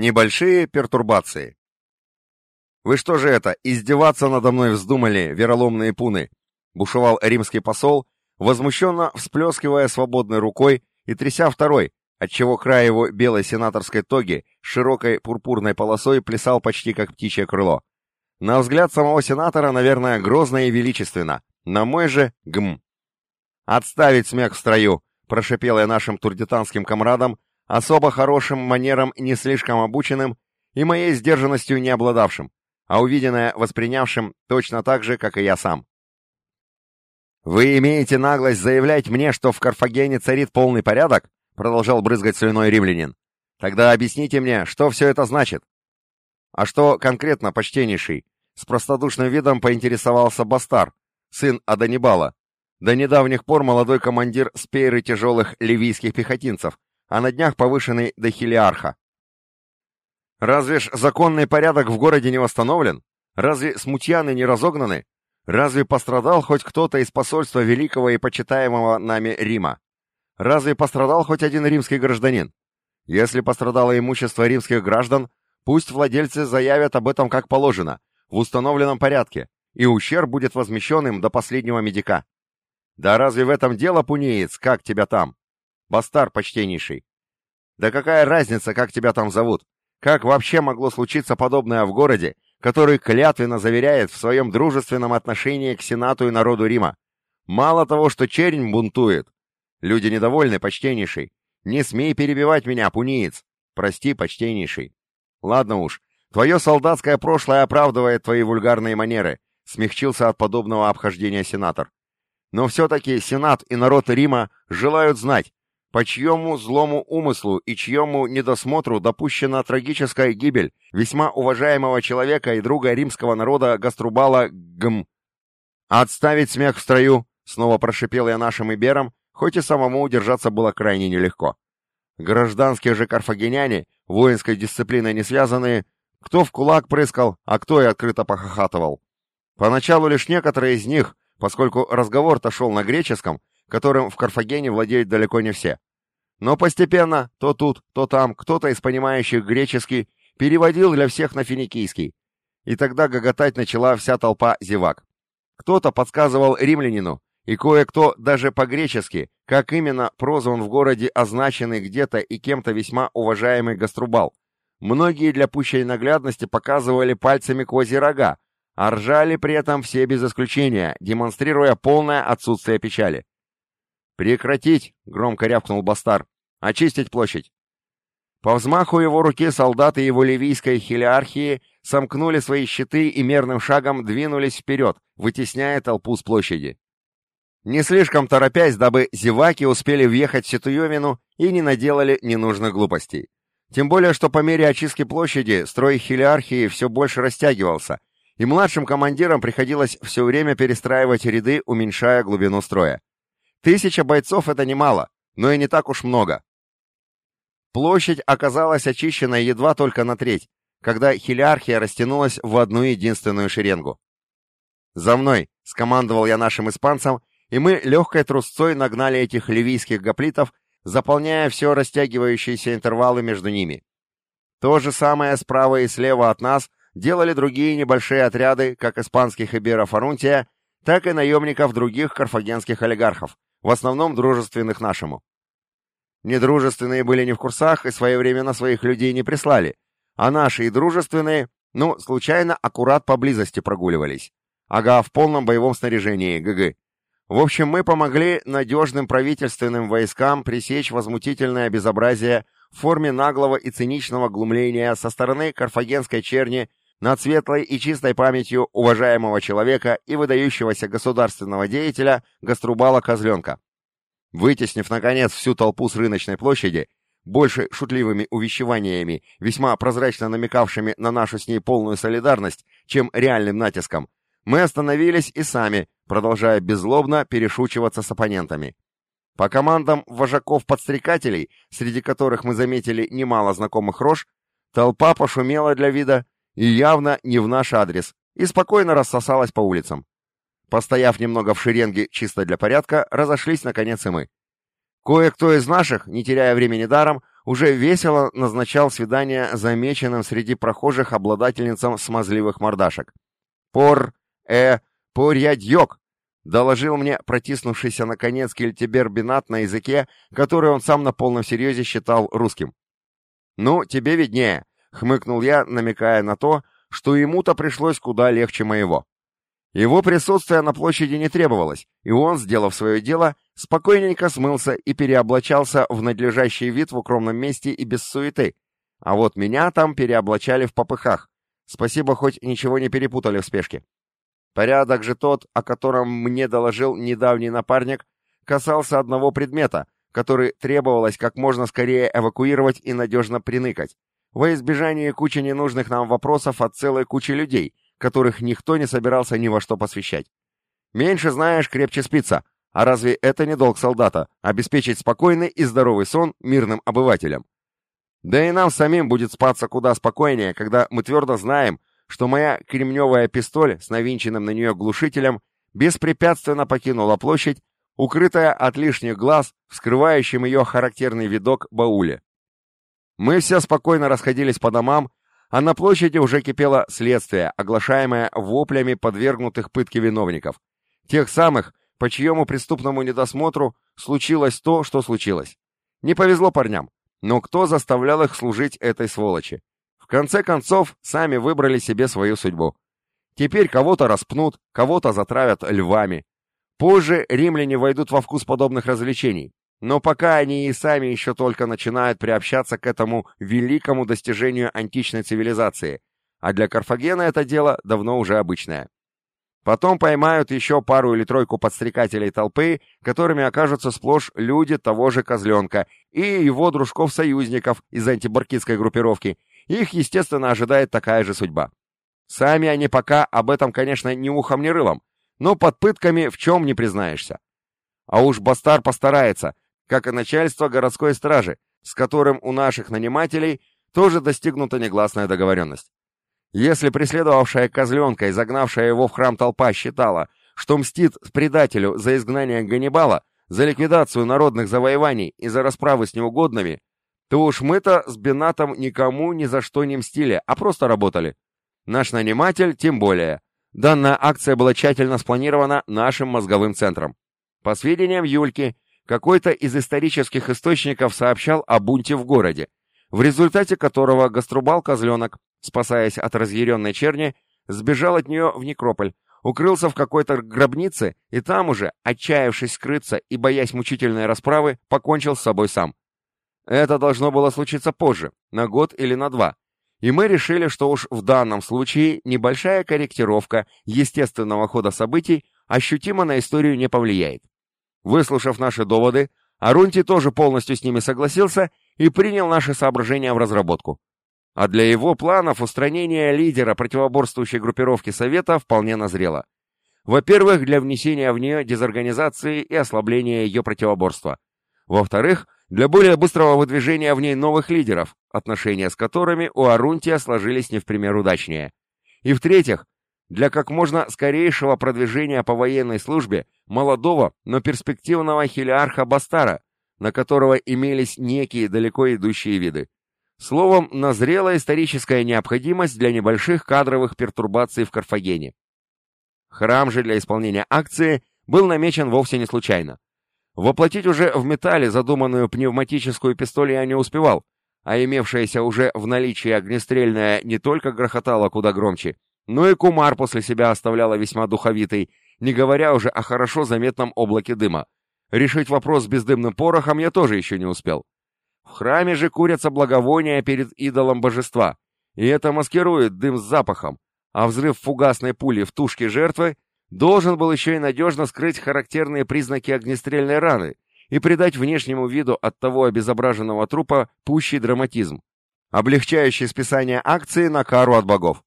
Небольшие пертурбации. «Вы что же это, издеваться надо мной вздумали, вероломные пуны?» — бушевал римский посол, возмущенно всплескивая свободной рукой и тряся второй, отчего край его белой сенаторской тоги широкой пурпурной полосой плясал почти как птичье крыло. На взгляд самого сенатора, наверное, грозно и величественно, на мой же — гм. «Отставить смех в строю!» — прошипел я нашим турдитанским комрадам, особо хорошим манерам не слишком обученным и моей сдержанностью не обладавшим, а увиденное воспринявшим точно так же, как и я сам. «Вы имеете наглость заявлять мне, что в Карфагене царит полный порядок?» продолжал брызгать слюной римлянин. «Тогда объясните мне, что все это значит?» «А что конкретно, почтеннейший?» С простодушным видом поинтересовался Бастар, сын Аданибала. До недавних пор молодой командир спейры тяжелых ливийских пехотинцев, а на днях повышенный до хилиарха. Разве ж законный порядок в городе не восстановлен? Разве смутьяны не разогнаны? Разве пострадал хоть кто-то из посольства великого и почитаемого нами Рима? Разве пострадал хоть один римский гражданин? Если пострадало имущество римских граждан, пусть владельцы заявят об этом как положено, в установленном порядке, и ущерб будет возмещен им до последнего медика. Да разве в этом дело, пунеец, как тебя там? Бастар почтеннейший. Да какая разница, как тебя там зовут? Как вообще могло случиться подобное в городе, который клятвенно заверяет в своем дружественном отношении к Сенату и народу Рима? Мало того, что чернь бунтует. Люди недовольны, почтеннейший. Не смей перебивать меня, пуниец. Прости, почтеннейший. Ладно уж, твое солдатское прошлое оправдывает твои вульгарные манеры, смягчился от подобного обхождения сенатор. Но все-таки Сенат и народ Рима желают знать, по чьему злому умыслу и чьему недосмотру допущена трагическая гибель весьма уважаемого человека и друга римского народа Гаструбала Гм. «Отставить смех в строю!» — снова прошипел я нашим иберам, хоть и самому удержаться было крайне нелегко. Гражданские же карфагеняне, воинской дисциплиной не связанные, кто в кулак прыскал, а кто и открыто похохатывал. Поначалу лишь некоторые из них, поскольку разговор-то шел на греческом, которым в Карфагене владеют далеко не все. Но постепенно, то тут, то там, кто-то из понимающих греческий переводил для всех на финикийский. И тогда гоготать начала вся толпа зевак. Кто-то подсказывал римлянину, и кое-кто даже по-гречески, как именно прозван в городе означенный где-то и кем-то весьма уважаемый гаструбал. Многие для пущей наглядности показывали пальцами козьи рога, а ржали при этом все без исключения, демонстрируя полное отсутствие печали. «Прекратить!» — громко рявкнул Бастар. «Очистить площадь!» По взмаху его руки солдаты его ливийской хилиархии сомкнули свои щиты и мерным шагом двинулись вперед, вытесняя толпу с площади. Не слишком торопясь, дабы зеваки успели въехать в Ситуевину и не наделали ненужных глупостей. Тем более, что по мере очистки площади строй хилиархии все больше растягивался, и младшим командирам приходилось все время перестраивать ряды, уменьшая глубину строя. Тысяча бойцов — это немало, но и не так уж много. Площадь оказалась очищена едва только на треть, когда хилиархия растянулась в одну единственную шеренгу. «За мной!» — скомандовал я нашим испанцам, и мы легкой трусцой нагнали этих ливийских гоплитов, заполняя все растягивающиеся интервалы между ними. То же самое справа и слева от нас делали другие небольшие отряды, как испанских иберов Арунтия, так и наемников других карфагенских олигархов, в основном дружественных нашему. Недружественные были не в курсах и своевременно своих людей не прислали, а наши и дружественные, ну, случайно аккурат поблизости прогуливались. Ага, в полном боевом снаряжении, ГГ. В общем, мы помогли надежным правительственным войскам пресечь возмутительное безобразие в форме наглого и циничного глумления со стороны карфагенской черни над светлой и чистой памятью уважаемого человека и выдающегося государственного деятеля Гаструбала Козленка. Вытеснив, наконец, всю толпу с рыночной площади, больше шутливыми увещеваниями, весьма прозрачно намекавшими на нашу с ней полную солидарность, чем реальным натиском, мы остановились и сами, продолжая беззлобно перешучиваться с оппонентами. По командам вожаков-подстрекателей, среди которых мы заметили немало знакомых рож, толпа пошумела для вида, и явно не в наш адрес, и спокойно рассосалась по улицам. Постояв немного в шеренге чисто для порядка, разошлись наконец и мы. Кое-кто из наших, не теряя времени даром, уже весело назначал свидание замеченным среди прохожих обладательницам смазливых мордашек. «Пор... э... порядьёк!» — доложил мне протиснувшийся наконец кельтибер Бинат на языке, который он сам на полном серьезе считал русским. «Ну, тебе виднее», — хмыкнул я, намекая на то, что ему-то пришлось куда легче моего. Его присутствие на площади не требовалось, и он, сделав свое дело, спокойненько смылся и переоблачался в надлежащий вид в укромном месте и без суеты. А вот меня там переоблачали в попыхах. Спасибо, хоть ничего не перепутали в спешке. Порядок же тот, о котором мне доложил недавний напарник, касался одного предмета, который требовалось как можно скорее эвакуировать и надежно приныкать, во избежание кучи ненужных нам вопросов от целой кучи людей, которых никто не собирался ни во что посвящать. Меньше знаешь, крепче спится. А разве это не долг солдата — обеспечить спокойный и здоровый сон мирным обывателям? Да и нам самим будет спаться куда спокойнее, когда мы твердо знаем, что моя кремневая пистоль с навинченным на нее глушителем беспрепятственно покинула площадь, укрытая от лишних глаз, вскрывающим ее характерный видок бауле. Мы все спокойно расходились по домам, а на площади уже кипело следствие, оглашаемое воплями подвергнутых пытке виновников. Тех самых, по чьему преступному недосмотру случилось то, что случилось. Не повезло парням, но кто заставлял их служить этой сволочи? В конце концов, сами выбрали себе свою судьбу. Теперь кого-то распнут, кого-то затравят львами. Позже римляне войдут во вкус подобных развлечений. Но пока они и сами еще только начинают приобщаться к этому великому достижению античной цивилизации, а для Карфагена это дело давно уже обычное. Потом поймают еще пару или тройку подстрекателей толпы, которыми окажутся сплошь люди того же Козленка и его дружков-союзников из антибаркитской группировки. Их, естественно, ожидает такая же судьба. Сами они пока об этом, конечно, ни ухом, ни рылом, но под пытками в чем не признаешься. А уж Бастар постарается, как и начальство городской стражи, с которым у наших нанимателей тоже достигнута негласная договоренность. Если преследовавшая козленка и загнавшая его в храм толпа считала, что мстит предателю за изгнание Ганнибала, за ликвидацию народных завоеваний и за расправы с неугодными, то уж мы-то с Бенатом никому ни за что не мстили, а просто работали. Наш наниматель тем более. Данная акция была тщательно спланирована нашим мозговым центром. По сведениям Юльки, какой-то из исторических источников сообщал о бунте в городе, в результате которого Гаструбал Козленок, спасаясь от разъяренной черни, сбежал от нее в некрополь, укрылся в какой-то гробнице и там уже, отчаявшись скрыться и боясь мучительной расправы, покончил с собой сам. Это должно было случиться позже, на год или на два. И мы решили, что уж в данном случае небольшая корректировка естественного хода событий ощутимо на историю не повлияет. Выслушав наши доводы, Арунти тоже полностью с ними согласился и принял наши соображения в разработку. А для его планов устранение лидера противоборствующей группировки Совета вполне назрело. Во-первых, для внесения в нее дезорганизации и ослабления ее противоборства. Во-вторых, для более быстрого выдвижения в ней новых лидеров, отношения с которыми у Арунтия сложились не в пример удачнее. И в-третьих, для как можно скорейшего продвижения по военной службе молодого, но перспективного хилиарха Бастара, на которого имелись некие далеко идущие виды. Словом, назрела историческая необходимость для небольших кадровых пертурбаций в Карфагене. Храм же для исполнения акции был намечен вовсе не случайно. Воплотить уже в металле задуманную пневматическую пистоль я не успевал, а имевшаяся уже в наличии огнестрельная не только грохотала куда громче, но и Кумар после себя оставляла весьма духовитый, не говоря уже о хорошо заметном облаке дыма. Решить вопрос с бездымным порохом я тоже еще не успел. В храме же курятся благовония перед идолом божества, и это маскирует дым с запахом, а взрыв фугасной пули в тушке жертвы должен был еще и надежно скрыть характерные признаки огнестрельной раны и придать внешнему виду от того обезображенного трупа пущий драматизм, облегчающий списание акции на кару от богов.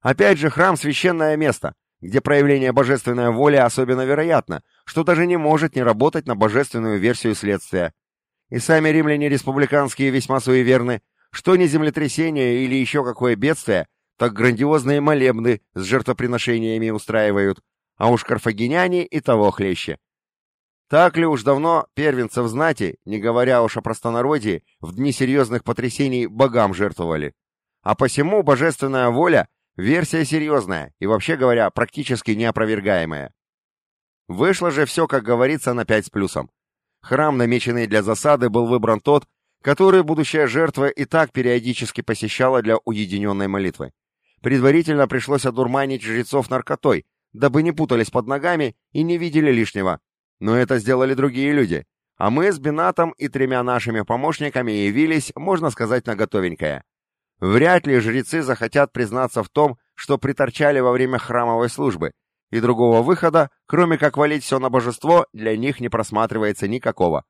Опять же, храм — священное место, где проявление божественной воли особенно вероятно, что даже не может не работать на божественную версию следствия. И сами римляне республиканские весьма суеверны, что не землетрясение или еще какое бедствие, так грандиозные молебны с жертвоприношениями устраивают, а уж карфагеняне и того хлеще. Так ли уж давно первенцев знати, не говоря уж о простонародье, в дни серьезных потрясений богам жертвовали? А посему божественная воля — версия серьезная и, вообще говоря, практически неопровергаемая. Вышло же все, как говорится, на пять с плюсом. Храм, намеченный для засады, был выбран тот, который будущая жертва и так периодически посещала для уединенной молитвы. Предварительно пришлось одурманить жрецов наркотой, дабы не путались под ногами и не видели лишнего, но это сделали другие люди, а мы с Бинатом и тремя нашими помощниками явились, можно сказать, на готовенькое. Вряд ли жрецы захотят признаться в том, что приторчали во время храмовой службы, и другого выхода, кроме как валить все на божество, для них не просматривается никакого.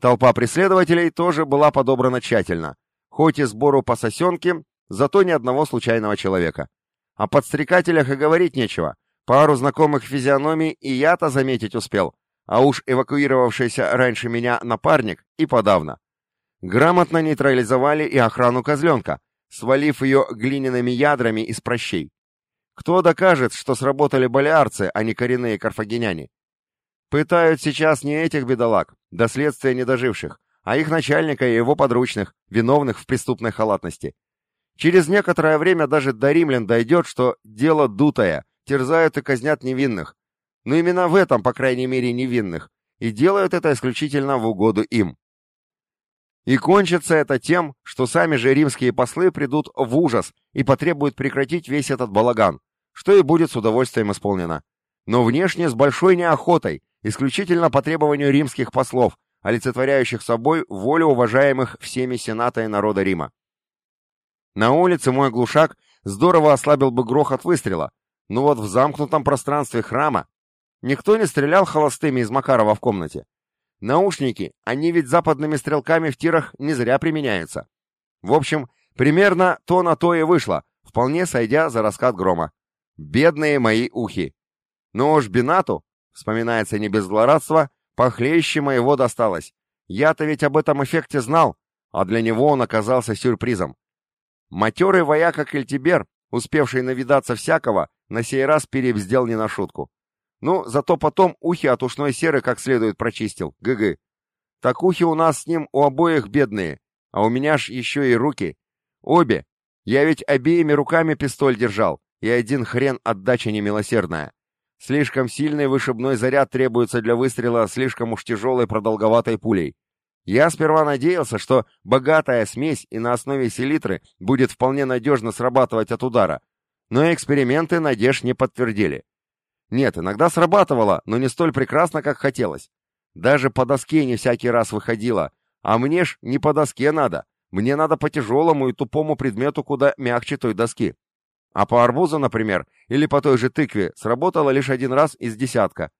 Толпа преследователей тоже была подобрана тщательно, хоть и сбору по сосенке, зато ни одного случайного человека. О подстрекателях и говорить нечего, пару знакомых физиономий и я-то заметить успел, а уж эвакуировавшийся раньше меня напарник и подавно. Грамотно нейтрализовали и охрану козленка, свалив ее глиняными ядрами из прощей. Кто докажет, что сработали балиарцы, а не коренные карфагеняне? Пытают сейчас не этих бедолаг, до следствия недоживших, а их начальника и его подручных, виновных в преступной халатности. Через некоторое время даже до римлян дойдет, что дело дутое, терзают и казнят невинных, но именно в этом, по крайней мере, невинных, и делают это исключительно в угоду им. И кончится это тем, что сами же римские послы придут в ужас и потребуют прекратить весь этот балаган, что и будет с удовольствием исполнено. Но внешне с большой неохотой, исключительно по требованию римских послов, олицетворяющих собой волю уважаемых всеми сената и народа Рима. На улице мой глушак здорово ослабил бы грохот выстрела, но вот в замкнутом пространстве храма Никто не стрелял холостыми из Макарова в комнате. Наушники, они ведь западными стрелками в тирах не зря применяются. В общем, примерно то на то и вышло, вполне сойдя за раскат грома. Бедные мои ухи. Но уж Бинату, вспоминается не без злорадства, похлеще моего досталось. Я-то ведь об этом эффекте знал, а для него он оказался сюрпризом. Матерый вояка Кельтибер, успевший навидаться всякого, на сей раз перебздел не на шутку. Ну, зато потом ухи от ушной серы как следует прочистил. ГГ. Так ухи у нас с ним у обоих бедные, а у меня ж еще и руки. Обе. Я ведь обеими руками пистоль держал, и один хрен отдача немилосердная. Слишком сильный вышибной заряд требуется для выстрела слишком уж тяжелой продолговатой пулей. Я сперва надеялся, что богатая смесь и на основе селитры будет вполне надежно срабатывать от удара, но эксперименты надежд не подтвердили. Нет, иногда срабатывало, но не столь прекрасно, как хотелось. Даже по доске не всякий раз выходило. А мне ж не по доске надо. Мне надо по тяжелому и тупому предмету куда мягче той доски. А по арбузу, например, или по той же тыкве, сработало лишь один раз из десятка.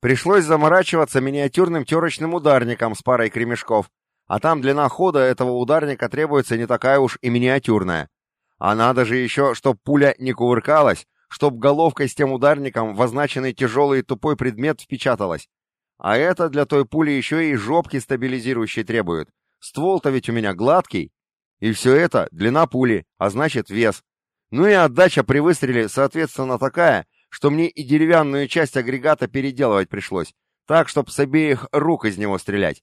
Пришлось заморачиваться миниатюрным терочным ударником с парой кремешков. А там длина хода этого ударника требуется не такая уж и миниатюрная. А надо же еще, чтоб пуля не кувыркалась, чтоб головкой с тем ударником в означенный тяжелый и тупой предмет впечаталась. А это для той пули еще и жопки стабилизирующей требует. Ствол-то ведь у меня гладкий. И все это длина пули, а значит вес. Ну и отдача при выстреле, соответственно, такая, что мне и деревянную часть агрегата переделывать пришлось, так, чтоб с обеих рук из него стрелять.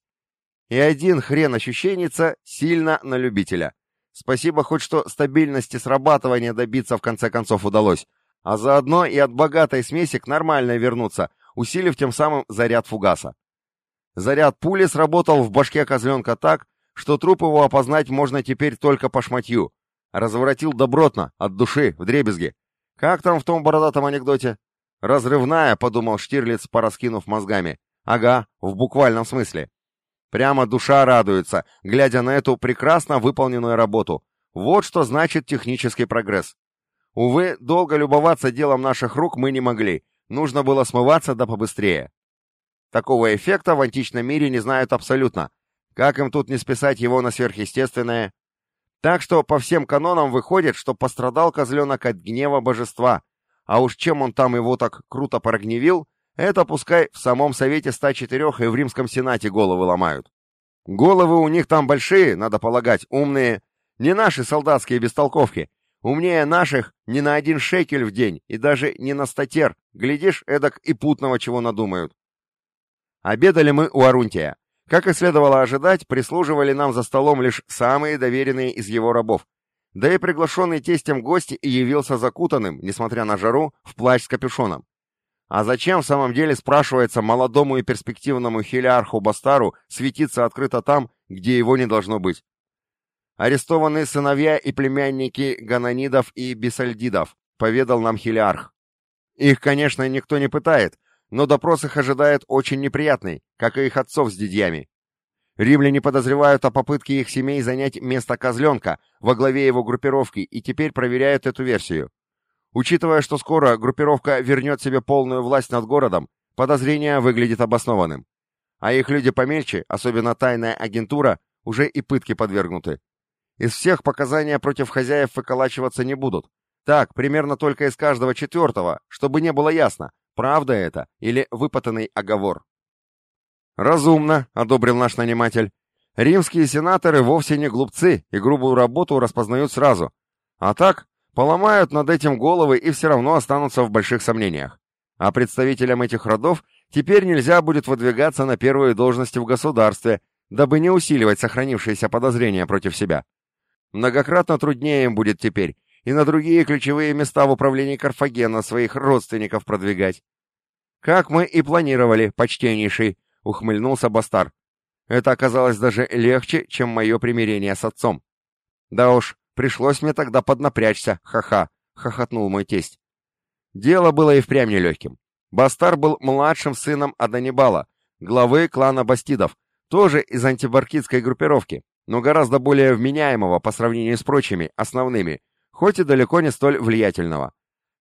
И один хрен ощущенница сильно на любителя. Спасибо хоть что стабильности срабатывания добиться в конце концов удалось, а заодно и от богатой смеси к нормальной вернуться, усилив тем самым заряд фугаса. Заряд пули сработал в башке козленка так, что труп его опознать можно теперь только по шматью. Разворотил добротно, от души, в дребезги. Как там в том бородатом анекдоте? «Разрывная», — подумал Штирлиц, пораскинув мозгами. «Ага, в буквальном смысле. Прямо душа радуется, глядя на эту прекрасно выполненную работу. Вот что значит технический прогресс. Увы, долго любоваться делом наших рук мы не могли, нужно было смываться да побыстрее. Такого эффекта в античном мире не знают абсолютно. Как им тут не списать его на сверхъестественное? Так что по всем канонам выходит, что пострадал козленок от гнева божества, а уж чем он там его так круто прогневил, это пускай в самом Совете 104 и в Римском Сенате головы ломают. Головы у них там большие, надо полагать, умные, не наши солдатские бестолковки, Умнее наших не на один шекель в день и даже не на статер. Глядишь, эдак и путного чего надумают. Обедали мы у Арунтия. Как и следовало ожидать, прислуживали нам за столом лишь самые доверенные из его рабов. Да и приглашенный тестем гость явился закутанным, несмотря на жару, в плащ с капюшоном. А зачем в самом деле, спрашивается, молодому и перспективному хилиарху Бастару светиться открыто там, где его не должно быть? Арестованные сыновья и племянники Гананидов и Бисальдидов, поведал нам хилиарх. Их, конечно, никто не пытает, но допрос их ожидает очень неприятный, как и их отцов с дядьями. Римляне подозревают о попытке их семей занять место козленка во главе его группировки и теперь проверяют эту версию. Учитывая, что скоро группировка вернет себе полную власть над городом, подозрение выглядит обоснованным. А их люди помельче, особенно тайная агентура, уже и пытки подвергнуты. Из всех показания против хозяев выколачиваться не будут. Так, примерно только из каждого четвертого, чтобы не было ясно, правда это или выпотанный оговор. «Разумно», — одобрил наш наниматель. «Римские сенаторы вовсе не глупцы и грубую работу распознают сразу. А так, Поломают над этим головы и все равно останутся в больших сомнениях. А представителям этих родов теперь нельзя будет выдвигаться на первые должности в государстве, дабы не усиливать сохранившиеся подозрения против себя. Многократно труднее им будет теперь и на другие ключевые места в управлении Карфагена своих родственников продвигать. «Как мы и планировали, почтеннейший», — ухмыльнулся Бастар. «Это оказалось даже легче, чем мое примирение с отцом. Да уж, Пришлось мне тогда поднапрячься, ха-ха, хохотнул мой тесть. Дело было и впрямь нелегким. Бастар был младшим сыном Аданибала, главы клана Бастидов, тоже из антибаркидской группировки, но гораздо более вменяемого по сравнению с прочими, основными, хоть и далеко не столь влиятельного.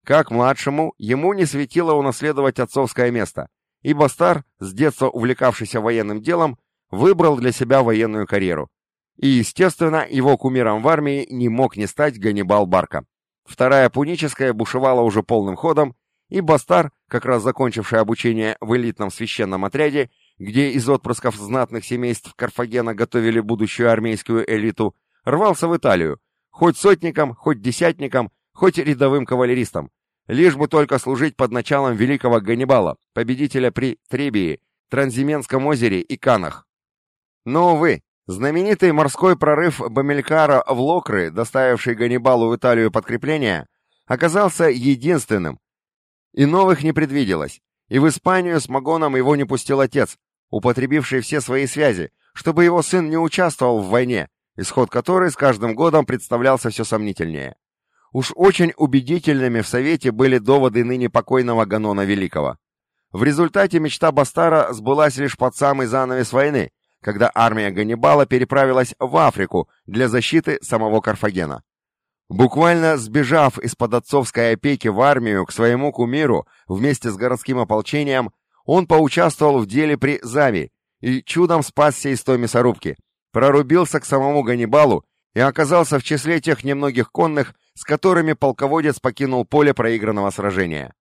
Как младшему, ему не светило унаследовать отцовское место, и Бастар, с детства увлекавшийся военным делом, выбрал для себя военную карьеру. И, естественно, его кумиром в армии не мог не стать Ганнибал Барка. Вторая пуническая бушевала уже полным ходом, и Бастар, как раз закончивший обучение в элитном священном отряде, где из отпрысков знатных семейств Карфагена готовили будущую армейскую элиту, рвался в Италию, хоть сотником, хоть десятником, хоть рядовым кавалеристом, лишь бы только служить под началом великого Ганнибала, победителя при Требии, Транзименском озере и Канах. Но, увы, Знаменитый морской прорыв Бамилькара в Локры, доставивший Ганнибалу в Италию подкрепления, оказался единственным. И новых не предвиделось. И в Испанию с Магоном его не пустил отец, употребивший все свои связи, чтобы его сын не участвовал в войне, исход которой с каждым годом представлялся все сомнительнее. Уж очень убедительными в Совете были доводы ныне покойного Ганона Великого. В результате мечта Бастара сбылась лишь под самый занавес войны, когда армия Ганнибала переправилась в Африку для защиты самого Карфагена. Буквально сбежав из-под отцовской опеки в армию к своему кумиру вместе с городским ополчением, он поучаствовал в деле при Зави и чудом спасся из той мясорубки, прорубился к самому Ганнибалу и оказался в числе тех немногих конных, с которыми полководец покинул поле проигранного сражения.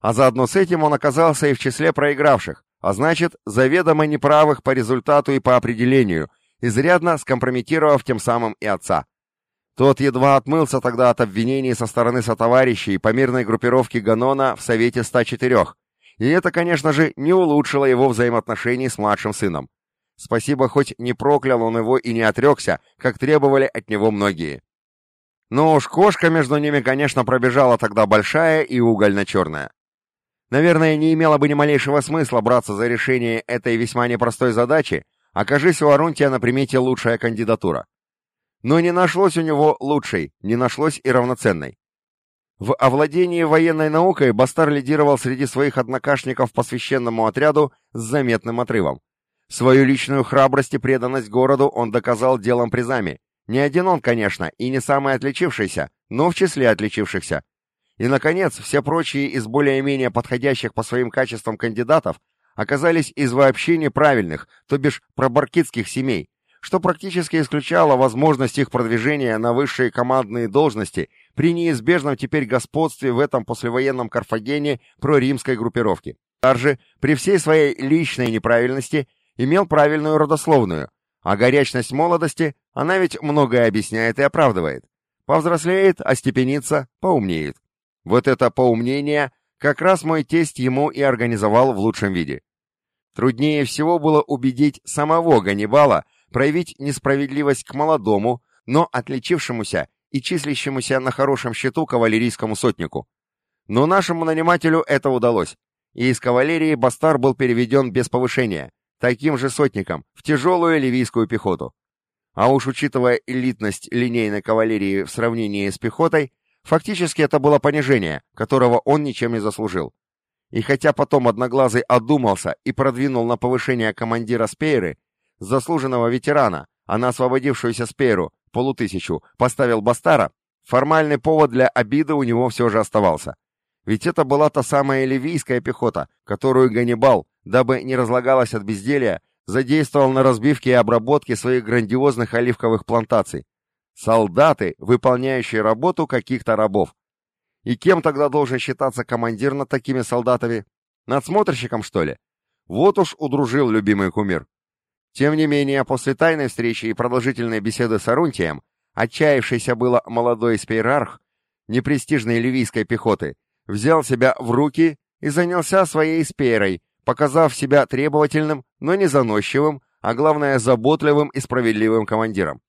А заодно с этим он оказался и в числе проигравших, а значит, заведомо неправых по результату и по определению, изрядно скомпрометировав тем самым и отца. Тот едва отмылся тогда от обвинений со стороны сотоварищей по мирной группировке Ганона в Совете 104, и это, конечно же, не улучшило его взаимоотношений с младшим сыном. Спасибо, хоть не проклял он его и не отрекся, как требовали от него многие. Но уж кошка между ними, конечно, пробежала тогда большая и угольно-черная. Наверное, не имело бы ни малейшего смысла браться за решение этой весьма непростой задачи, окажись у Арунтия на примете лучшая кандидатура. Но не нашлось у него лучшей, не нашлось и равноценной. В овладении военной наукой Бастар лидировал среди своих однокашников по священному отряду с заметным отрывом. Свою личную храбрость и преданность городу он доказал делом призами. Не один он, конечно, и не самый отличившийся, но в числе отличившихся. И, наконец, все прочие из более-менее подходящих по своим качествам кандидатов оказались из вообще неправильных, то бишь пробаркитских семей, что практически исключало возможность их продвижения на высшие командные должности при неизбежном теперь господстве в этом послевоенном Карфагене проримской группировки. Тарже, при всей своей личной неправильности, имел правильную родословную, а горячность молодости, она ведь многое объясняет и оправдывает. Повзрослеет, остепенится, поумнеет. Вот это поумнение как раз мой тесть ему и организовал в лучшем виде. Труднее всего было убедить самого Ганнибала проявить несправедливость к молодому, но отличившемуся и числящемуся на хорошем счету кавалерийскому сотнику. Но нашему нанимателю это удалось, и из кавалерии Бастар был переведен без повышения, таким же сотником, в тяжелую ливийскую пехоту. А уж учитывая элитность линейной кавалерии в сравнении с пехотой, фактически это было понижение, которого он ничем не заслужил. И хотя потом Одноглазый одумался и продвинул на повышение командира Спейры, заслуженного ветерана, а на освободившуюся Спейру, полутысячу, поставил Бастара, формальный повод для обиды у него все же оставался. Ведь это была та самая ливийская пехота, которую Ганнибал, дабы не разлагалась от безделья, задействовал на разбивке и обработке своих грандиозных оливковых плантаций. Солдаты, выполняющие работу каких-то рабов. И кем тогда должен считаться командир над такими солдатами? Надсмотрщиком, что ли? Вот уж удружил любимый кумир. Тем не менее, после тайной встречи и продолжительной беседы с Арунтием, отчаявшийся было молодой спейрарх непрестижной ливийской пехоты, взял себя в руки и занялся своей спейрой, показав себя требовательным, но не заносчивым, а главное заботливым и справедливым командиром.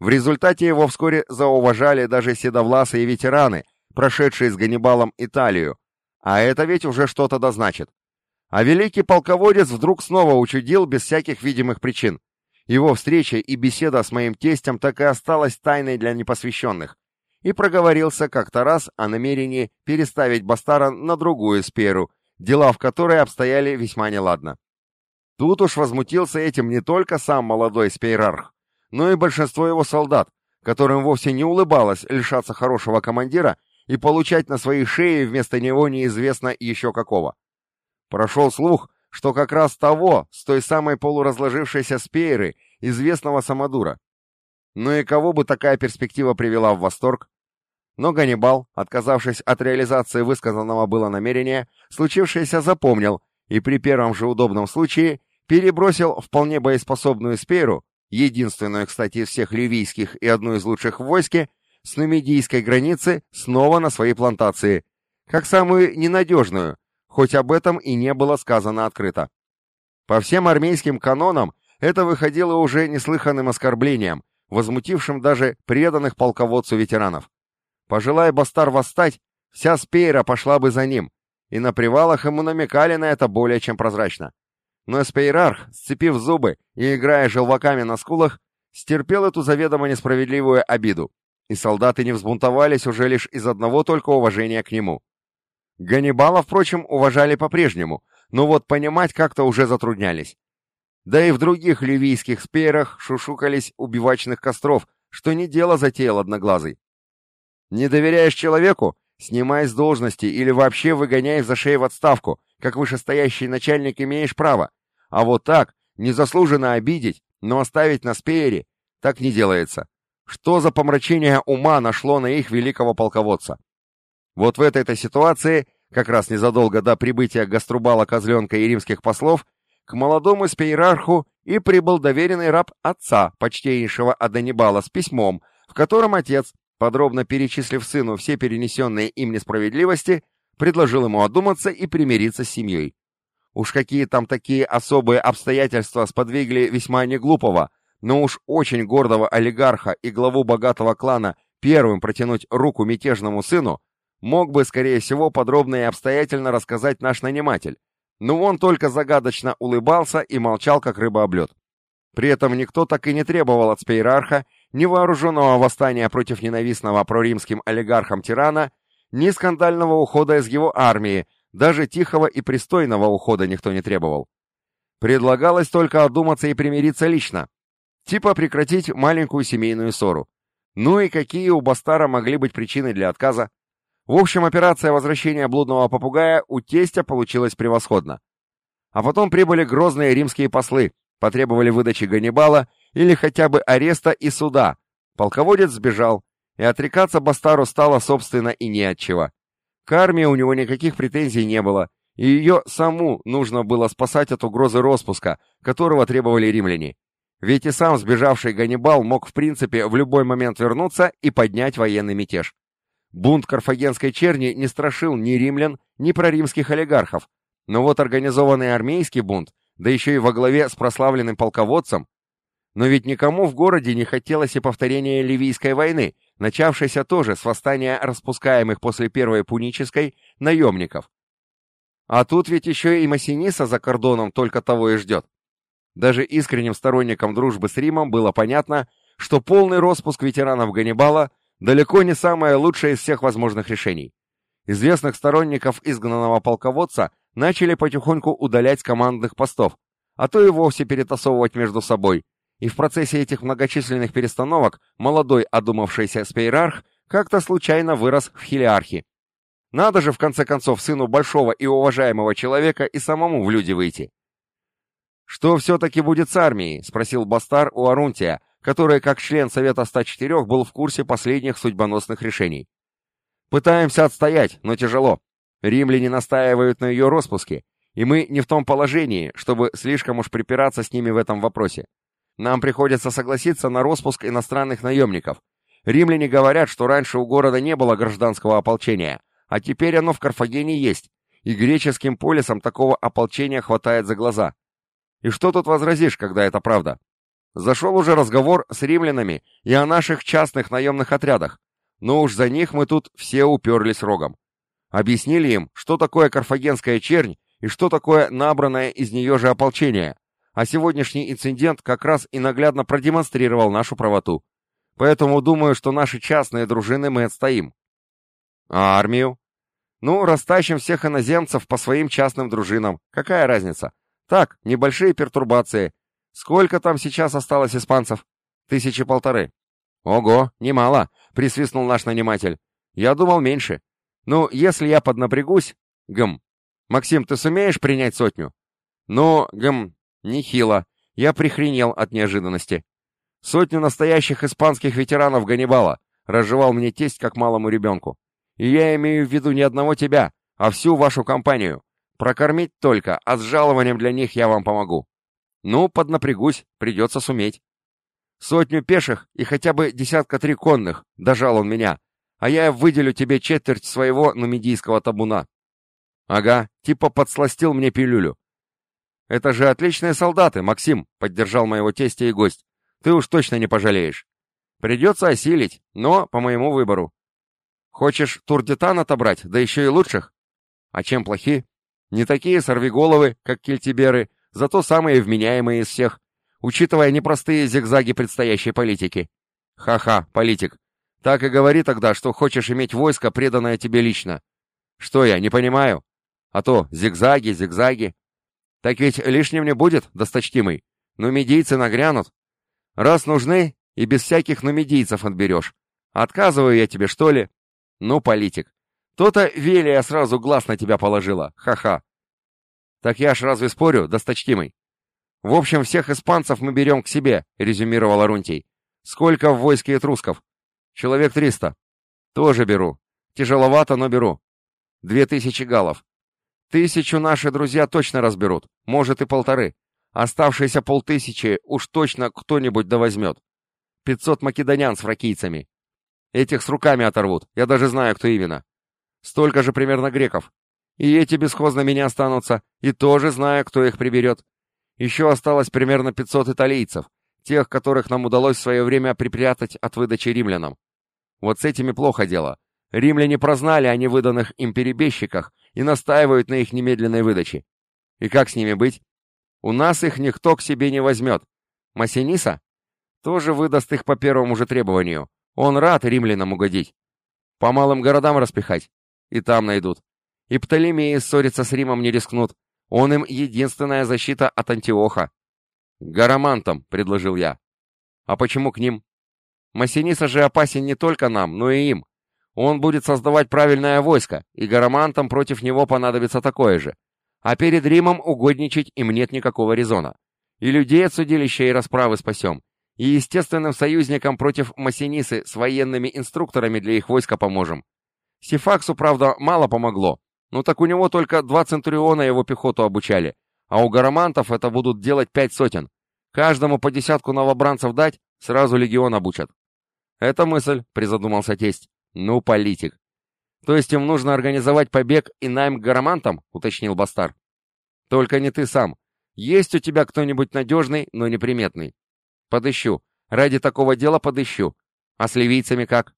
В результате его вскоре зауважали даже седовласые ветераны, прошедшие с Ганнибалом Италию, а это ведь уже что-то дозначит. А великий полководец вдруг снова учудил без всяких видимых причин. Его встреча и беседа с моим тестем так и осталась тайной для непосвященных, и проговорился как-то раз о намерении переставить Бастара на другую сперу, дела в которой обстояли весьма неладно. Тут уж возмутился этим не только сам молодой спейрарх, но и большинство его солдат, которым вовсе не улыбалось лишаться хорошего командира и получать на своей шее вместо него неизвестно еще какого. Прошел слух, что как раз того, с той самой полуразложившейся спейры, известного самодура. Ну и кого бы такая перспектива привела в восторг? Но Ганнибал, отказавшись от реализации высказанного было намерения, случившееся запомнил и при первом же удобном случае перебросил вполне боеспособную спейру, единственную, кстати, из всех ливийских и одну из лучших в войске, с нумидийской границы снова на свои плантации, как самую ненадежную, хоть об этом и не было сказано открыто. По всем армейским канонам это выходило уже неслыханным оскорблением, возмутившим даже преданных полководцу ветеранов. Пожелая Бастар восстать, вся спейра пошла бы за ним, и на привалах ему намекали на это более чем прозрачно. Но спейрарх, сцепив зубы и играя желваками на скулах, стерпел эту заведомо несправедливую обиду, и солдаты не взбунтовались уже лишь из одного только уважения к нему. Ганнибала, впрочем, уважали по-прежнему, но вот понимать как-то уже затруднялись. Да и в других ливийских спейрах шушукались убивачных костров, что не дело затеял одноглазый. Не доверяешь человеку? Снимай с должности или вообще выгоняй за шею в отставку, как вышестоящий начальник имеешь право. А вот так, незаслуженно обидеть, но оставить на спеере, так не делается. Что за помрачение ума нашло на их великого полководца? Вот в этой-то ситуации, как раз незадолго до прибытия Гаструбала Козленка и римских послов, к молодому спейрарху и прибыл доверенный раб отца, почтеннейшего Аданибала, с письмом, в котором отец, подробно перечислив сыну все перенесенные им несправедливости, предложил ему одуматься и примириться с семьей. Уж какие там такие особые обстоятельства сподвигли весьма неглупого, но уж очень гордого олигарха и главу богатого клана первым протянуть руку мятежному сыну, мог бы, скорее всего, подробно и обстоятельно рассказать наш наниматель, но он только загадочно улыбался и молчал, как рыба об лед. При этом никто так и не требовал от спейрарха ни вооруженного восстания против ненавистного проримским олигархам тирана, ни скандального ухода из его армии, даже тихого и пристойного ухода никто не требовал. Предлагалось только одуматься и примириться лично, типа прекратить маленькую семейную ссору. Ну и какие у Бастара могли быть причины для отказа? В общем, операция возвращения блудного попугая у тестя получилась превосходно. А потом прибыли грозные римские послы, потребовали выдачи Ганнибала или хотя бы ареста и суда. Полководец сбежал, и отрекаться Бастару стало, собственно, и не от чего. К армии у него никаких претензий не было, и ее саму нужно было спасать от угрозы распуска, которого требовали римляне. Ведь и сам сбежавший Ганнибал мог в принципе в любой момент вернуться и поднять военный мятеж. Бунт карфагенской черни не страшил ни римлян, ни проримских олигархов, но вот организованный армейский бунт да еще и во главе с прославленным полководцем. Но ведь никому в городе не хотелось и повторения Ливийской войны, начавшейся тоже с восстания распускаемых после Первой Пунической наемников. А тут ведь еще и Массиниса за кордоном только того и ждет. Даже искренним сторонникам дружбы с Римом было понятно, что полный распуск ветеранов Ганнибала далеко не самое лучшее из всех возможных решений. Известных сторонников изгнанного полководца начали потихоньку удалять командных постов, а то и вовсе перетасовывать между собой, и в процессе этих многочисленных перестановок молодой одумавшийся спейрарх как-то случайно вырос в хилиархи. Надо же, в конце концов, сыну большого и уважаемого человека и самому в люди выйти. «Что все-таки будет с армией?» — спросил Бастар у Арунтия, который, как член Совета 104, был в курсе последних судьбоносных решений. Пытаемся отстоять, но тяжело. Римляне настаивают на ее распуске, и мы не в том положении, чтобы слишком уж припираться с ними в этом вопросе. Нам приходится согласиться на распуск иностранных наемников. Римляне говорят, что раньше у города не было гражданского ополчения, а теперь оно в Карфагене есть, и греческим полисам такого ополчения хватает за глаза. И что тут возразишь, когда это правда? Зашел уже разговор с римлянами и о наших частных наемных отрядах, но уж за них мы тут все уперлись рогом. Объяснили им, что такое карфагенская чернь и что такое набранное из нее же ополчение, а сегодняшний инцидент как раз и наглядно продемонстрировал нашу правоту. Поэтому думаю, что наши частные дружины мы отстоим. А армию? Ну, растащим всех иноземцев по своим частным дружинам. Какая разница? Так, небольшие пертурбации. Сколько там сейчас осталось испанцев? Тысячи полторы. «Ого, немало!» — присвистнул наш наниматель. «Я думал меньше. Ну, если я поднапрягусь...» «Гм. Максим, ты сумеешь принять сотню?» «Ну, гм, нехило. Я прихренел от неожиданности. Сотню настоящих испанских ветеранов Ганнибала разжевал мне тесть как малому ребенку. И я имею в виду не одного тебя, а всю вашу компанию. Прокормить только, а с жалованием для них я вам помогу. Ну, поднапрягусь, придется суметь. Сотню пеших и хотя бы десятка три конных, дожал он меня, а я выделю тебе четверть своего нумидийского табуна. Ага, типа подсластил мне пилюлю. Это же отличные солдаты, Максим, поддержал моего тестя и гость. Ты уж точно не пожалеешь. Придется осилить, но по моему выбору. Хочешь турдитан отобрать, да еще и лучших? А чем плохи? Не такие сорвиголовы, как кельтиберы, зато самые вменяемые из всех учитывая непростые зигзаги предстоящей политики. Ха-ха, политик. Так и говори тогда, что хочешь иметь войско, преданное тебе лично. Что я, не понимаю? А то зигзаги, зигзаги. Так ведь лишним не будет, досточтимый. Но медийцы нагрянут. Раз нужны, и без всяких нумидийцев отберешь. Отказываю я тебе, что ли? Ну, политик. То-то Велия сразу глаз на тебя положила. Ха-ха. Так я ж разве спорю, досточтимый? «В общем, всех испанцев мы берем к себе», — резюмировал Арунтий. «Сколько в войске этрусков?» «Человек триста». «Тоже беру. Тяжеловато, но беру. Две тысячи галлов. Тысячу наши друзья точно разберут, может и полторы. Оставшиеся полтысячи уж точно кто-нибудь да возьмет. Пятьсот македонян с фракийцами. Этих с руками оторвут, я даже знаю, кто именно. Столько же примерно греков. И эти бесхозно меня останутся, и тоже знаю, кто их приберет. Еще осталось примерно 500 италийцев, тех, которых нам удалось в свое время припрятать от выдачи римлянам. Вот с этими плохо дело. Римляне прознали о невыданных им перебежчиках и настаивают на их немедленной выдаче. И как с ними быть? У нас их никто к себе не возьмет. Массиниса? Тоже выдаст их по первому же требованию. Он рад римлянам угодить. По малым городам распихать. И там найдут. И Птолемеи ссориться с Римом не рискнут. Он им единственная защита от Антиоха. Гарамантам, предложил я. А почему к ним? Массиниса же опасен не только нам, но и им. Он будет создавать правильное войско, и гарамантам против него понадобится такое же. А перед Римом угодничать им нет никакого резона. И людей от судилища и расправы спасем. И естественным союзникам против Массинисы с военными инструкторами для их войска поможем. Сифаксу, правда, мало помогло, ну так у него только два центуриона его пехоту обучали, а у гарамантов это будут делать пять сотен. Каждому по десятку новобранцев дать, сразу легион обучат. Это мысль, призадумался тесть. Ну, политик. То есть им нужно организовать побег и найм к гарамантам, уточнил Бастар. Только не ты сам. Есть у тебя кто-нибудь надежный, но неприметный? Подыщу. Ради такого дела подыщу. А с ливийцами как?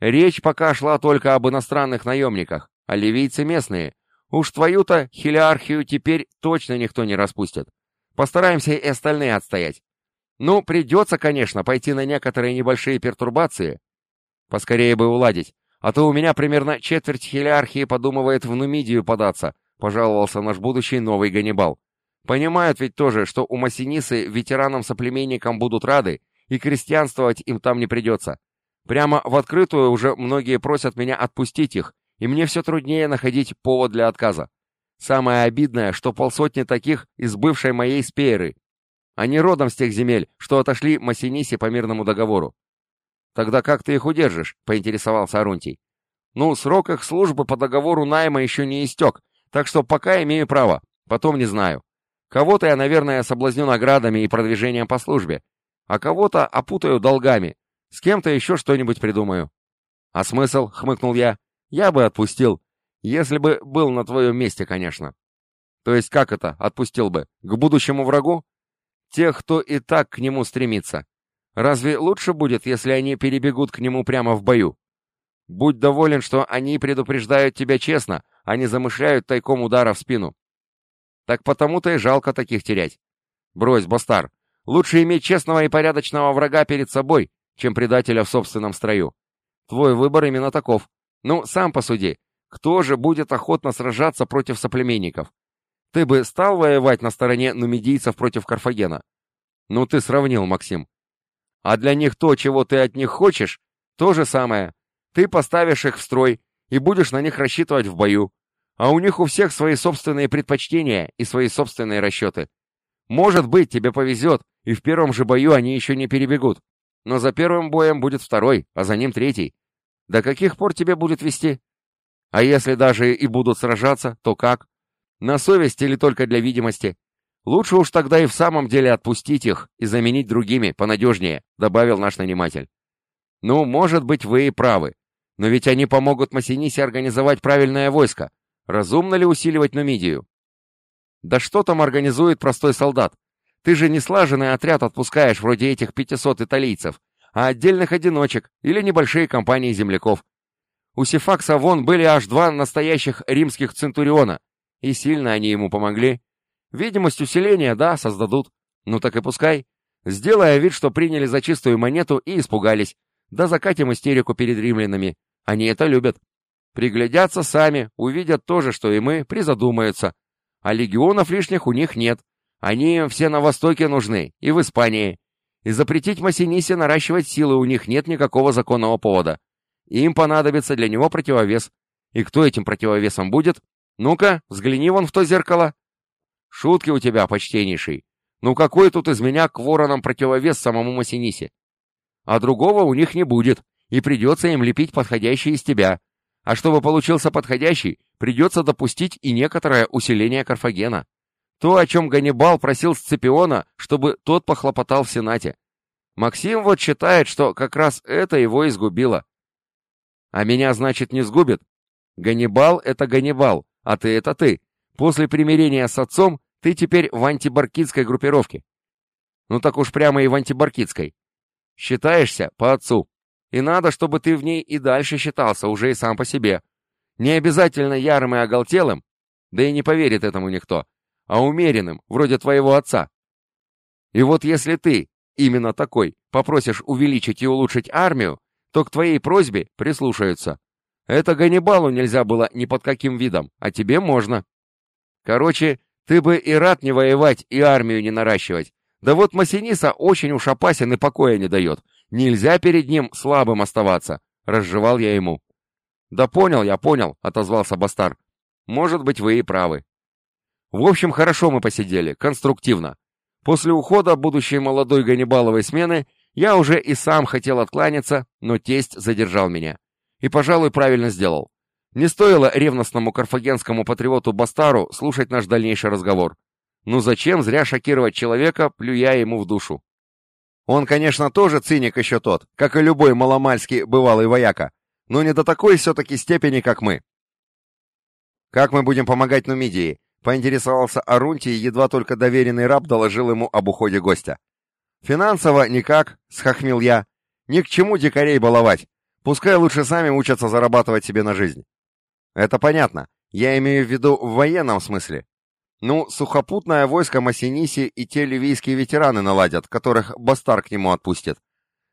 Речь пока шла только об иностранных наемниках, а ливийцы местные. Уж твою-то хилиархию теперь точно никто не распустит. Постараемся и остальные отстоять. Ну, придется, конечно, пойти на некоторые небольшие пертурбации. Поскорее бы уладить, а то у меня примерно четверть хилиархии подумывает в Нумидию податься, пожаловался наш будущий новый Ганнибал. Понимают ведь тоже, что у Массинисы ветеранам-соплеменникам будут рады, и крестьянствовать им там не придется. Прямо в открытую уже многие просят меня отпустить их, и мне все труднее находить повод для отказа. Самое обидное, что полсотни таких из бывшей моей спееры. Они родом с тех земель, что отошли Массинисе по мирному договору. «Тогда как ты их удержишь?» — поинтересовался Арунтий. «Ну, срок их службы по договору найма еще не истек, так что пока имею право, потом не знаю. Кого-то я, наверное, соблазню наградами и продвижением по службе, а кого-то опутаю долгами, с кем-то еще что-нибудь придумаю». «А смысл?» — хмыкнул я. «Я бы отпустил, если бы был на твоем месте, конечно». «То есть как это, отпустил бы? К будущему врагу?» «Тех, кто и так к нему стремится. Разве лучше будет, если они перебегут к нему прямо в бою? Будь доволен, что они предупреждают тебя честно, а не замышляют тайком удара в спину. Так потому-то и жалко таких терять. Брось, Бастар, лучше иметь честного и порядочного врага перед собой, чем предателя в собственном строю. Твой выбор именно таков. Ну, сам посуди, кто же будет охотно сражаться против соплеменников? Ты бы стал воевать на стороне нумидийцев против Карфагена? Ну, ты сравнил, Максим. А для них то, чего ты от них хочешь, то же самое. Ты поставишь их в строй и будешь на них рассчитывать в бою. А у них у всех свои собственные предпочтения и свои собственные расчеты. Может быть, тебе повезет, и в первом же бою они еще не перебегут. Но за первым боем будет второй, а за ним третий. До каких пор тебе будет вести? А если даже и будут сражаться, то как? На совесть или только для видимости? Лучше уж тогда и в самом деле отпустить их и заменить другими, понадежнее, добавил наш наниматель. Ну, может быть, вы и правы. Но ведь они помогут Массинисе организовать правильное войско. Разумно ли усиливать Нумидию? Да что там организует простой солдат? Ты же не слаженный отряд отпускаешь вроде этих 500 италийцев, а отдельных одиночек или небольшие компании земляков. У Сифакса вон были аж два настоящих римских центуриона, и сильно они ему помогли. Видимость усиления, да, создадут. Ну так и пускай. Сделая вид, что приняли за чистую монету и испугались. Да закатим истерику перед римлянами. Они это любят. Приглядятся сами, увидят то же, что и мы, призадумаются. А легионов лишних у них нет. Они все на Востоке нужны, и в Испании. И запретить Массинисе наращивать силы у них нет никакого законного повода. Им понадобится для него противовес. И кто этим противовесом будет? Ну-ка, взгляни вон в то зеркало. Шутки у тебя, почтеннейший. Ну какой тут из меня к воронам противовес самому Масинисе? А другого у них не будет, и придется им лепить подходящий из тебя. А чтобы получился подходящий, придется допустить и некоторое усиление Карфагена. То, о чем Ганнибал просил Сципиона, чтобы тот похлопотал в Сенате. Максим вот считает, что как раз это его изгубило. А меня, значит, не сгубит? Ганнибал — это Ганнибал, а ты — это ты. После примирения с отцом ты теперь в антибаркитской группировке. Ну так уж прямо и в антибаркитской. Считаешься по отцу. И надо, чтобы ты в ней и дальше считался, уже и сам по себе. Не обязательно ярым и оголтелым, да и не поверит этому никто, а умеренным, вроде твоего отца. И вот если ты, именно такой, попросишь увеличить и улучшить армию, то к твоей просьбе прислушаются. Это Ганнибалу нельзя было ни под каким видом, а тебе можно. Короче, ты бы и рад не воевать, и армию не наращивать. Да вот Масиниса очень уж опасен и покоя не дает. Нельзя перед ним слабым оставаться, — разжевал я ему. Да понял я, понял, — отозвался Бастар. Может быть, вы и правы. В общем, хорошо мы посидели, конструктивно. После ухода будущей молодой Ганнибаловой смены я уже и сам хотел откланяться, но тесть задержал меня. И, пожалуй, правильно сделал. Не стоило ревностному карфагенскому патриоту Бастару слушать наш дальнейший разговор. Ну зачем зря шокировать человека, плюя ему в душу? Он, конечно, тоже циник еще тот, как и любой маломальский бывалый вояка, но не до такой все-таки степени, как мы. Как мы будем помогать Нумидии? Поинтересовался Арунтий, едва только доверенный раб доложил ему об уходе гостя. «Финансово никак», — схохмил я. «Ни к чему дикарей баловать. Пускай лучше сами учатся зарабатывать себе на жизнь». «Это понятно. Я имею в виду в военном смысле. Ну, сухопутное войско Массиниси и те ливийские ветераны наладят, которых Бастар к нему отпустит.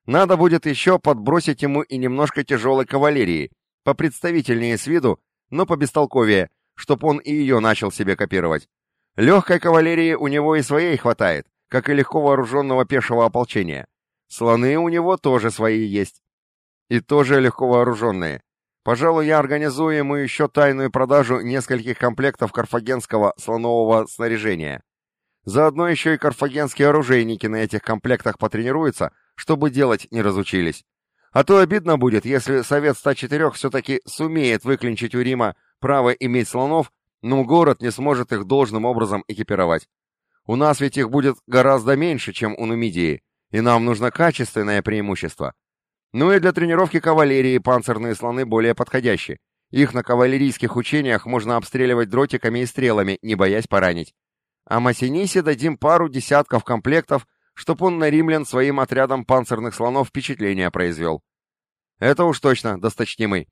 Надо будет еще подбросить ему и немножко тяжелой кавалерии, попредставительнее с виду, но побестолковее, чтоб он и ее начал себе копировать. Легкой кавалерии у него и своей хватает, как и легко вооруженного пешего ополчения. Слоны у него тоже свои есть. И тоже легко вооруженные. Пожалуй, я организую ему еще тайную продажу нескольких комплектов карфагенского слонового снаряжения. Заодно еще и карфагенские оружейники на этих комплектах потренируются, чтобы делать не разучились. А то обидно будет, если Совет 104 все-таки сумеет выклинчить у Рима право иметь слонов, но город не сможет их должным образом экипировать. У нас ведь их будет гораздо меньше, чем у Нумидии, и нам нужно качественное преимущество. Ну и для тренировки кавалерии панцирные слоны более подходящие. Их на кавалерийских учениях можно обстреливать дротиками и стрелами, не боясь поранить. А Массинисе дадим пару десятков комплектов чтоб он на римлян своим отрядом панцирных слонов впечатление произвел. Это уж точно, досточнимый.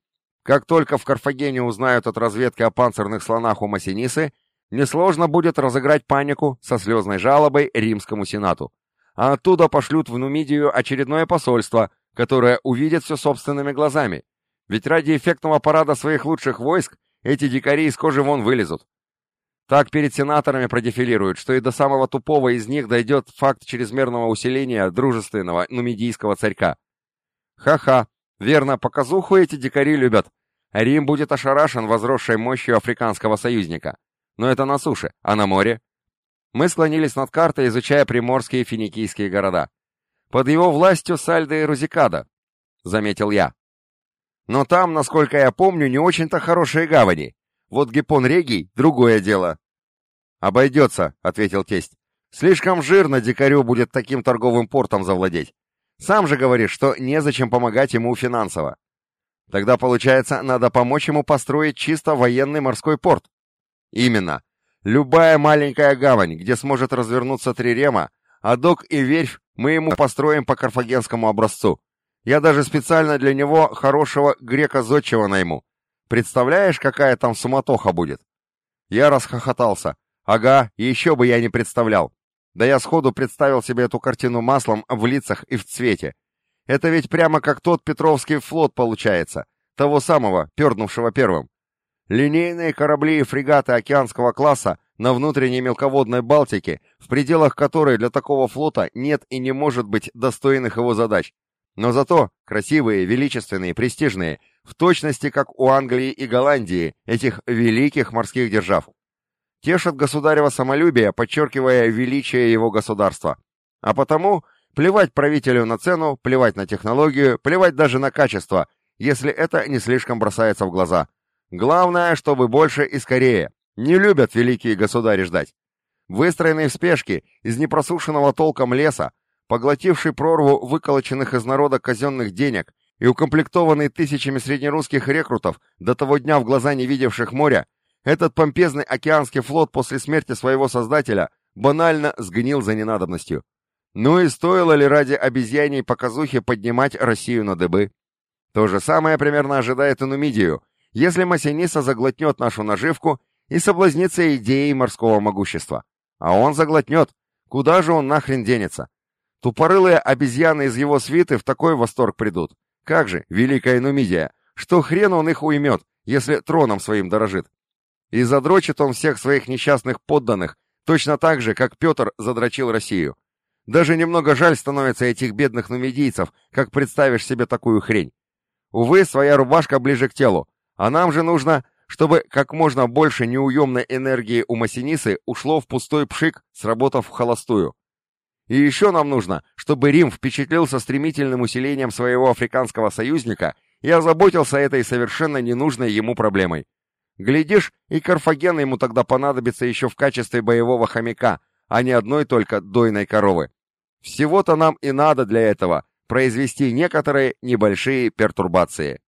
Как только в Карфагене узнают от разведки о панцирных слонах у Массинисы, несложно будет разыграть панику со слезной жалобой римскому сенату. А оттуда пошлют в Нумидию очередное посольство, которое увидит все собственными глазами. Ведь ради эффектного парада своих лучших войск эти дикари из кожи вон вылезут. Так перед сенаторами продефилируют, что и до самого тупого из них дойдет факт чрезмерного усиления дружественного нумидийского царька. Ха-ха, верно, показуху эти дикари любят. Рим будет ошарашен возросшей мощью африканского союзника. Но это на суше, а на море? Мы склонились над картой, изучая приморские финикийские города. Под его властью Сальда и Рузикада, заметил я. Но там, насколько я помню, не очень-то хорошие гавани. Вот Гиппон Регий — другое дело. «Обойдется», — ответил тесть. «Слишком жирно дикарю будет таким торговым портом завладеть. Сам же говоришь, что незачем помогать ему финансово. Тогда, получается, надо помочь ему построить чисто военный морской порт. Именно. Любая маленькая гавань, где сможет развернуться трирема, а док и верфь мы ему построим по карфагенскому образцу. Я даже специально для него хорошего грека-зодчего найму. Представляешь, какая там суматоха будет?» Я расхохотался. «Ага, еще бы я не представлял. Да я сходу представил себе эту картину маслом в лицах и в цвете. Это ведь прямо как тот Петровский флот получается, того самого, пернувшего первым. Линейные корабли и фрегаты океанского класса на внутренней мелководной Балтике, в пределах которой для такого флота нет и не может быть достойных его задач. Но зато красивые, величественные, престижные, в точности как у Англии и Голландии, этих великих морских держав. Тешат государева самолюбие, подчеркивая величие его государства. А потому плевать правителю на цену, плевать на технологию, плевать даже на качество, если это не слишком бросается в глаза. Главное, чтобы больше и скорее. Не любят великие государи ждать. Выстроенный в спешке, из непросушенного толком леса, поглотивший прорву выколоченных из народа казенных денег, и укомплектованный тысячами среднерусских рекрутов, до того дня в глаза не видевших моря, этот помпезный океанский флот после смерти своего создателя банально сгнил за ненадобностью. Ну и стоило ли ради обезьяней показухи поднимать Россию на дыбы? То же самое примерно ожидает и Нумидию, если Массиниса заглотнет нашу наживку и соблазнится идеей морского могущества. А он заглотнет. Куда же он нахрен денется? Тупорылые обезьяны из его свиты в такой восторг придут, как же, великая Нумидия, что хрен он их уймет, если троном своим дорожит? И задрочит он всех своих несчастных подданных, точно так же, как Петр задрочил Россию. Даже немного жаль становится этих бедных нумидийцев, как представишь себе такую хрень. Увы, своя рубашка ближе к телу, а нам же нужно, чтобы как можно больше неуемной энергии у Массинисы ушло в пустой пшик, сработав в холостую. И еще нам нужно, чтобы Рим впечатлился стремительным усилением своего африканского союзника и озаботился этой совершенно ненужной ему проблемой. Глядишь, и Карфаген ему тогда понадобится еще в качестве боевого хомяка, а не одной только дойной коровы. Всего-то нам и надо для этого произвести некоторые небольшие пертурбации.